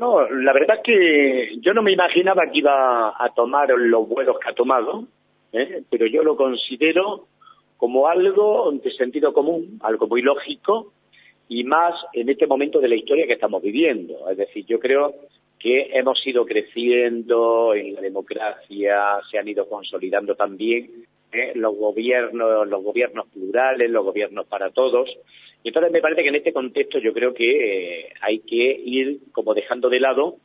No, la verdad es que yo no me imaginaba que iba a tomar los vuelos que ha tomado, ¿eh? pero yo lo considero como algo de sentido común, algo muy lógico, y más en este momento de la historia que estamos viviendo. Es decir, yo creo que hemos ido creciendo en la democracia, se han ido consolidando también ¿eh? los gobiernos, los gobiernos plurales, los gobiernos para todos. Y entonces me parece que en este contexto yo creo que eh, hay que ir como dejando de lado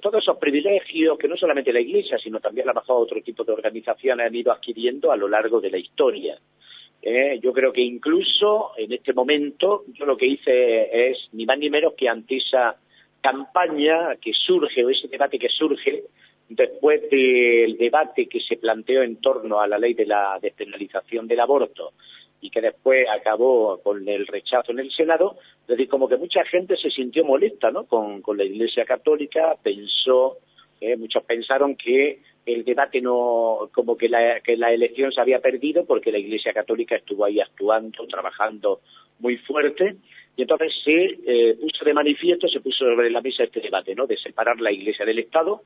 todos esos privilegios que no solamente la Iglesia, sino también la bajado otro tipo de organizaciones han ido adquiriendo a lo largo de la historia. Eh, yo creo que incluso en este momento yo lo que hice es ni más ni menos que ante esa campaña que surge o ese debate que surge después del debate que se planteó en torno a la ley de la despenalización del aborto y que después acabó con el rechazo en el Senado, es decir, como que mucha gente se sintió molesta ¿no? con, la Iglesia Católica, pensó, eh, muchos pensaron que el debate no, como que la, que la elección se había perdido porque la Iglesia Católica estuvo ahí actuando, trabajando muy fuerte, y entonces se eh, puso de manifiesto, se puso sobre la mesa este debate, ¿no? De separar la Iglesia del Estado,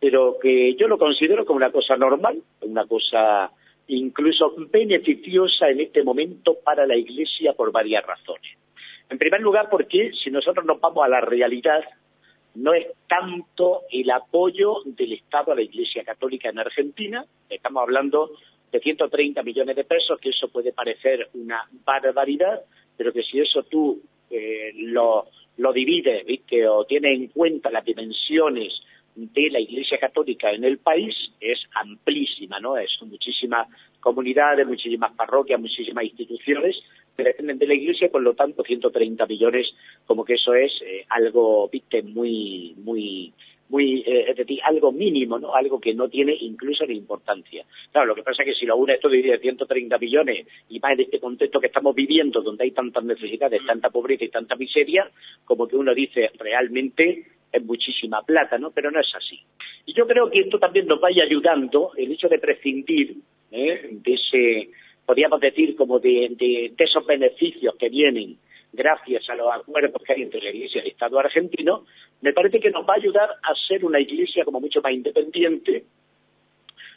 pero que yo lo considero como una cosa normal, una cosa incluso beneficiosa en este momento para la Iglesia por varias razones. En primer lugar, porque si nosotros nos vamos a la realidad, no es tanto el apoyo del Estado a la Iglesia Católica en Argentina, estamos hablando de 130 millones de pesos, que eso puede parecer una barbaridad, pero que si eso tú eh, lo, lo divides, ¿viste? o tienes en cuenta las dimensiones de la Iglesia Católica en el país es amplísima, ¿no? Es muchísimas comunidades, muchísimas parroquias, muchísimas instituciones que dependen de la Iglesia, por lo tanto 130 millones, como que eso es eh, algo, viste, muy, muy, muy, eh, es decir, algo mínimo, ¿no? Algo que no tiene incluso ni importancia. Claro, lo que pasa es que si lo une esto de 130 millones y más en este contexto que estamos viviendo, donde hay tantas necesidades, mm. tanta pobreza y tanta miseria, como que uno dice, realmente es muchísima plata, ¿no? Pero no es así. Y yo creo que esto también nos vaya ayudando, el hecho de prescindir ¿eh? de ese, podríamos decir, como de, de, esos beneficios que vienen gracias a los acuerdos que hay entre la Iglesia y el Estado argentino, me parece que nos va a ayudar a ser una Iglesia como mucho más independiente,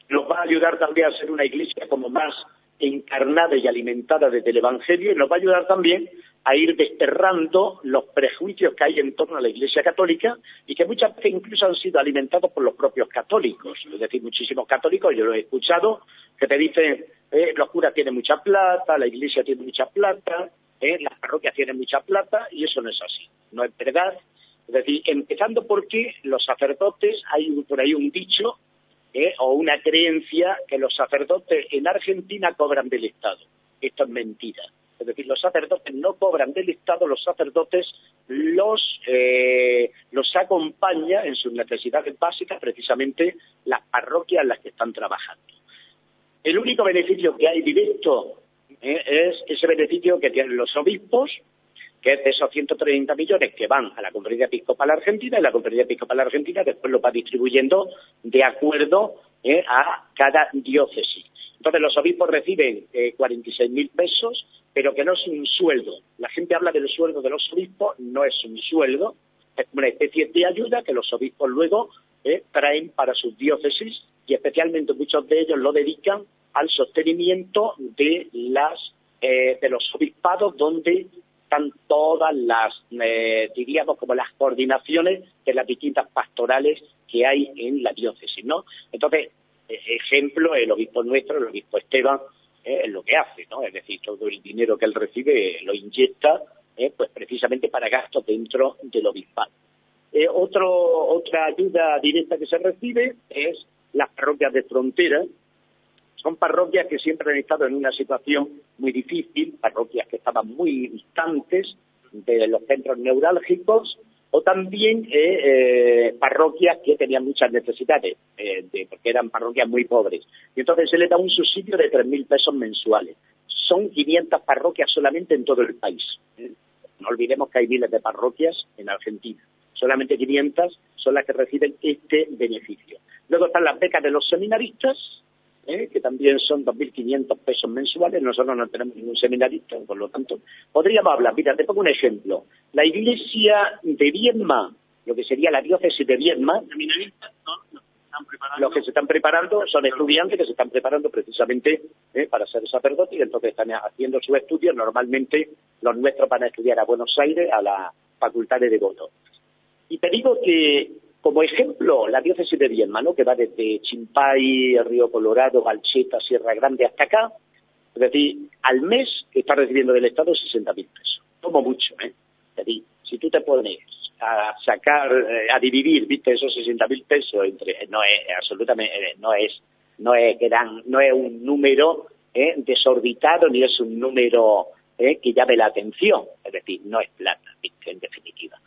nos va a ayudar también a ser una Iglesia como más encarnada y alimentada desde el Evangelio y nos va a ayudar también a ir desterrando los prejuicios que hay en torno a la Iglesia Católica y que muchas veces incluso han sido alimentados por los propios católicos. Es decir, muchísimos católicos, yo lo he escuchado, que te dicen, eh, los curas tienen mucha plata, la Iglesia tiene mucha plata, eh, las parroquias tienen mucha plata, y eso no es así. No es verdad. Es decir, empezando porque los sacerdotes, hay por ahí un dicho ¿eh? o una creencia que los sacerdotes en Argentina cobran del Estado. Esto es mentira. Es decir, los sacerdotes no cobran del Estado, los sacerdotes los, eh, los acompaña en sus necesidades básicas precisamente las parroquias en las que están trabajando. El único beneficio que hay directo. Es ese beneficio que tienen los obispos que es de esos 130 millones que van a la Conferencia Episcopal Argentina y la Conferencia Episcopal Argentina después lo va distribuyendo de acuerdo eh, a cada diócesis. Entonces los obispos reciben eh, 46.000 pesos, pero que no es un sueldo. La gente habla del sueldo de los obispos, no es un sueldo, una especie de ayuda que los obispos luego eh, traen para sus diócesis y especialmente muchos de ellos lo dedican al sostenimiento de las eh, de los obispados donde están todas las, eh, diríamos, como las coordinaciones de las distintas pastorales que hay en la diócesis, ¿no? Entonces, e, ejemplo, el obispo nuestro, el obispo Esteban, eh, es lo que hace, ¿no? Es decir, todo el dinero que él recibe lo inyecta, eh, pues precisamente para gastos dentro del obispado. otro, otra ayuda directa que se recibe es las parroquias de frontera, son parroquias que siempre han estado en una situación muy difícil, parroquias que estaban muy distantes de los centros neurálgicos, o también eh, eh, parroquias que tenían muchas necesidades, eh, porque eran parroquias muy pobres. Y entonces se les da un subsidio de 3.000 pesos mensuales. Son 500 parroquias solamente en todo el país. No olvidemos que hay miles de parroquias en Argentina. Solamente 500 son las que reciben este beneficio. Luego están las becas de los seminaristas, ¿eh? que también son 2.500 pesos mensuales, nosotros no tenemos ningún seminarista, por lo tanto, podríamos hablar, mira, te pongo un ejemplo, la iglesia de Viedma lo que sería la diócesis de Viedma. Los que se están preparando son estudiantes que se están preparando precisamente eh, para ser sacerdotes y entonces están haciendo sus estudios. Normalmente los nuestros van a estudiar a Buenos Aires, a la Facultad de Devoto. Y te digo que, como ejemplo, la diócesis de Viedma, ¿no? que va desde Chimpay, Río Colorado, Valcheta, Sierra Grande hasta acá, es decir, al mes está recibiendo del Estado 60 mil pesos. Como mucho, ¿eh? Es decir, si tú te pones a sacar, eh, a dividir, viste, esos 60 mil pesos entre, no es absolutamente, eh, no es, no es gran, no es un número eh, desorbitado ni es un número eh, que llame la atención, es decir, no es plata, viste, en definitiva.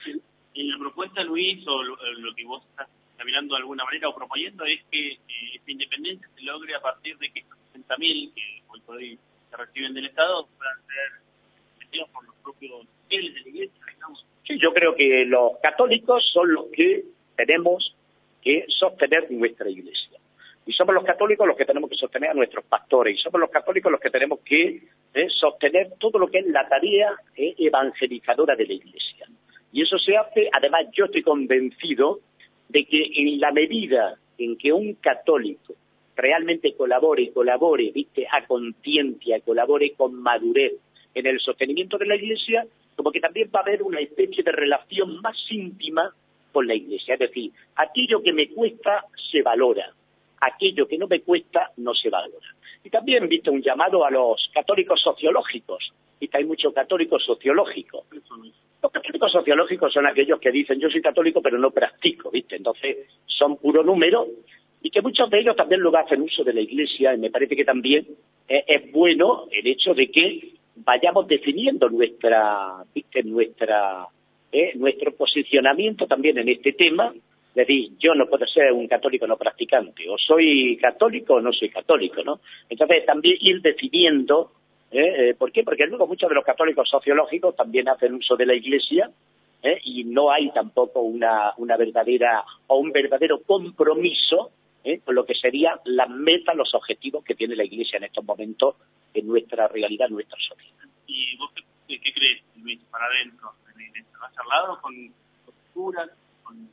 En la propuesta, Luis, o lo, que vos estás caminando de alguna manera o proponiendo es que esta independencia se logre a partir de que estos 60 mil que hoy por hoy se reciben del Estado ser metidos por los propios fieles de la Iglesia, digamos yo creo que los católicos son los que tenemos que sostener nuestra iglesia. Y somos los católicos los que tenemos que sostener a nuestros pastores. Y somos los católicos los que tenemos que eh, sostener todo lo que es la tarea eh, evangelizadora de la iglesia. Y eso se hace, además yo estoy convencido de que en la medida en que un católico realmente colabore colabore, viste, a conciencia, colabore con madurez en el sostenimiento de la iglesia, como que también va a haber una especie de relación más íntima con la Iglesia. Es decir, aquello que me cuesta se valora, aquello que no me cuesta no se valora. Y también, viste, un llamado a los católicos sociológicos. Viste, hay muchos católicos sociológicos. Los católicos sociológicos son aquellos que dicen yo soy católico pero no practico, ¿viste? Entonces son puro número y que muchos de ellos también luego hacen uso de la Iglesia y me parece que también es bueno el hecho de que vayamos definiendo nuestra, nuestra, eh, nuestro posicionamiento también en este tema. Es decir, yo no puedo ser un católico no practicante, o soy católico o no soy católico, ¿no? Entonces también ir definiendo, ¿eh? eh ¿por qué? Porque luego muchos de los católicos sociológicos también hacen uso de la Iglesia ¿eh? y no hay tampoco una, una verdadera o un verdadero compromiso ¿eh? con lo que serían las metas, los objetivos que tiene la Iglesia en estos momentos en nuestra realidad, en nuestra sociedad. ¿Y vos qué, crees, Luis, para adentro? ¿Has hablado con posturas, con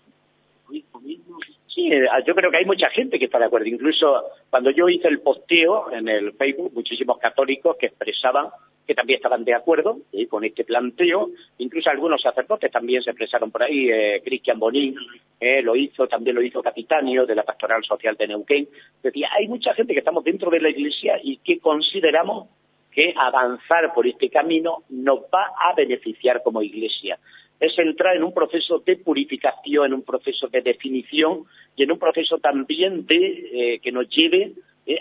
obispo mismo? Sí, eh, yo creo que hay mucha gente que está de acuerdo. Incluso cuando yo hice el posteo en el Facebook, muchísimos católicos que expresaban que también estaban de acuerdo con este planteo. Incluso algunos sacerdotes también se expresaron por ahí. Eh, Cristian Bonín eh, lo hizo, también lo hizo Capitanio de la Pastoral Social de Neuquén. Decía, hay mucha gente que estamos dentro de la Iglesia y que consideramos que avanzar por este camino nos va a beneficiar como Iglesia. Es entrar en un proceso de purificación, en un proceso de definición y en un proceso también de que nos lleve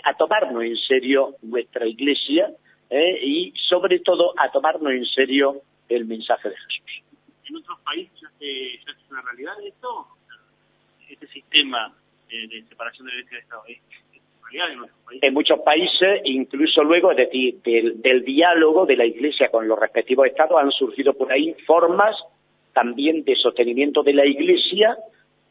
a tomarnos en serio nuestra Iglesia ¿eh? y sobre todo a tomarnos en serio el mensaje de Jesús. ¿En otros países ya, es una realidad esto? Este sistema de separación de la iglesia de Estado es realidad en. En muchos países, incluso luego, es decir, del, del diálogo de la iglesia con los respectivos estados, han surgido por ahí formas también de sostenimiento de la iglesia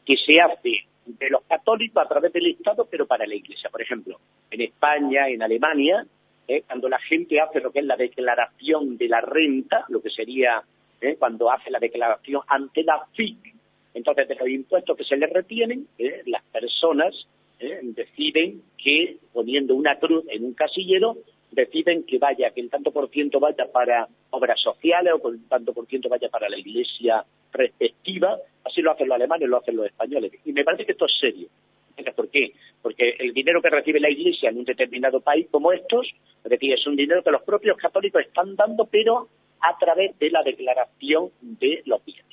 que se hace de los católicos a través del Estado, pero para la Iglesia. Por ejemplo, en España, en Alemania, ¿eh? cuando la gente hace lo que es la declaración de la renta, lo que sería ¿eh? cuando hace la declaración ante la FIC, entonces de los impuestos que se le retienen, ¿eh? las personas deciden que poniendo una cruz en un casillero, deciden que vaya, que el tanto por ciento vaya para obras sociales o que el tanto por ciento vaya para la iglesia respectiva, así lo hacen los alemanes, lo hacen los españoles. Y me parece que esto es serio. ¿Por qué? Porque el dinero que recibe la Iglesia en un determinado país como estos, es decir, es un dinero que los propios católicos están dando, pero a través de la declaración de los bienes.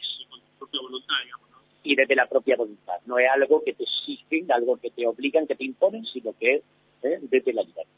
Y desde la propia voluntad. No es algo que te exigen, algo que te obligan, que te imponen, sino que es ¿eh? desde la libertad.